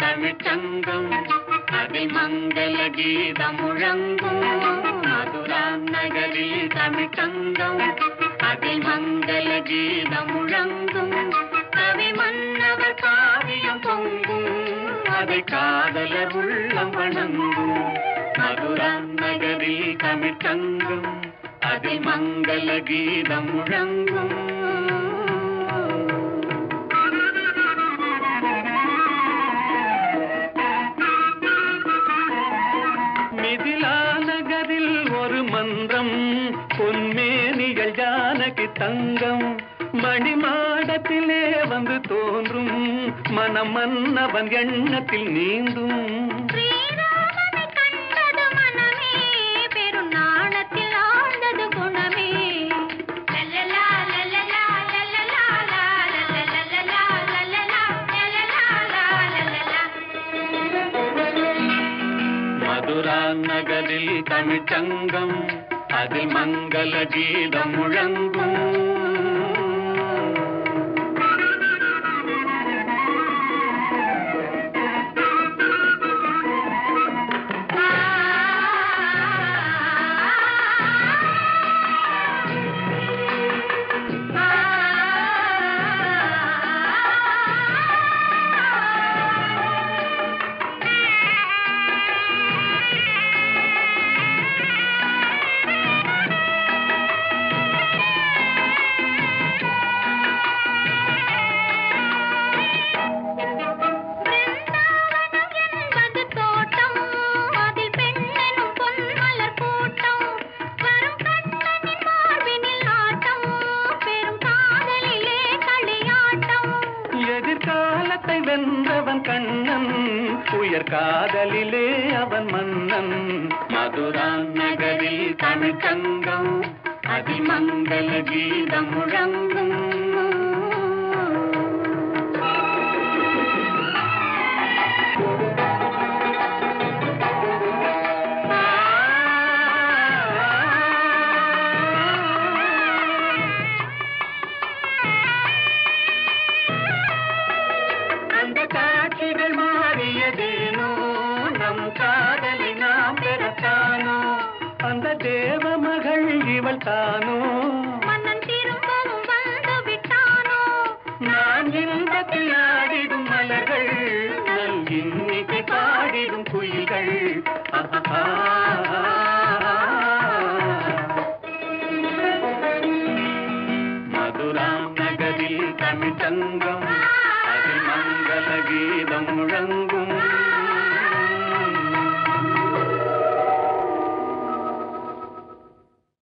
தமிழ்ச்சங்கம் அதில் கீதம் முழங்கும் மதுரா நகரில் தமிழ்ச்சங்கம் அதில் கீதம் முழங்கும் கவி மன்னவர் காவியம் பொங்கும் அதை காதலர் உள்ளம் வணங்கும். நகரில் தமிழ்ச்சங்கம் அதில் மங்கள கீதம் முழங்கும். மிதிலா நகரில் ஒரு மந்திரம் பொன்மேனிகள் ஜானகி தங்கம். மணிமாடத்திலே வந்து தோன்றும் மனம் மன்னவன் எண்ணத்தில் நீந்தும். மதுரா நகரில் தமிழ்ச்சங்கம் அதில் மங்கள கீதம் முழங்கும். எதிர்காலத்தை வென்றவன் கண்ணன் உயர் காதலிலே அவன் மன்னன். மதுரா நகரில் தமிழ்ச்சங்கம் அதிமங்கல கீதம் முழங்கும். அந்த தேவ மகள் இவள் தானோ? மன்னன் திரும்பவும் வந்து விட்டானோ? நான் இன்பத்தில் ஆடிடும் மலர்கள் நல் பாடிடும் குயில்கள். மதுராம்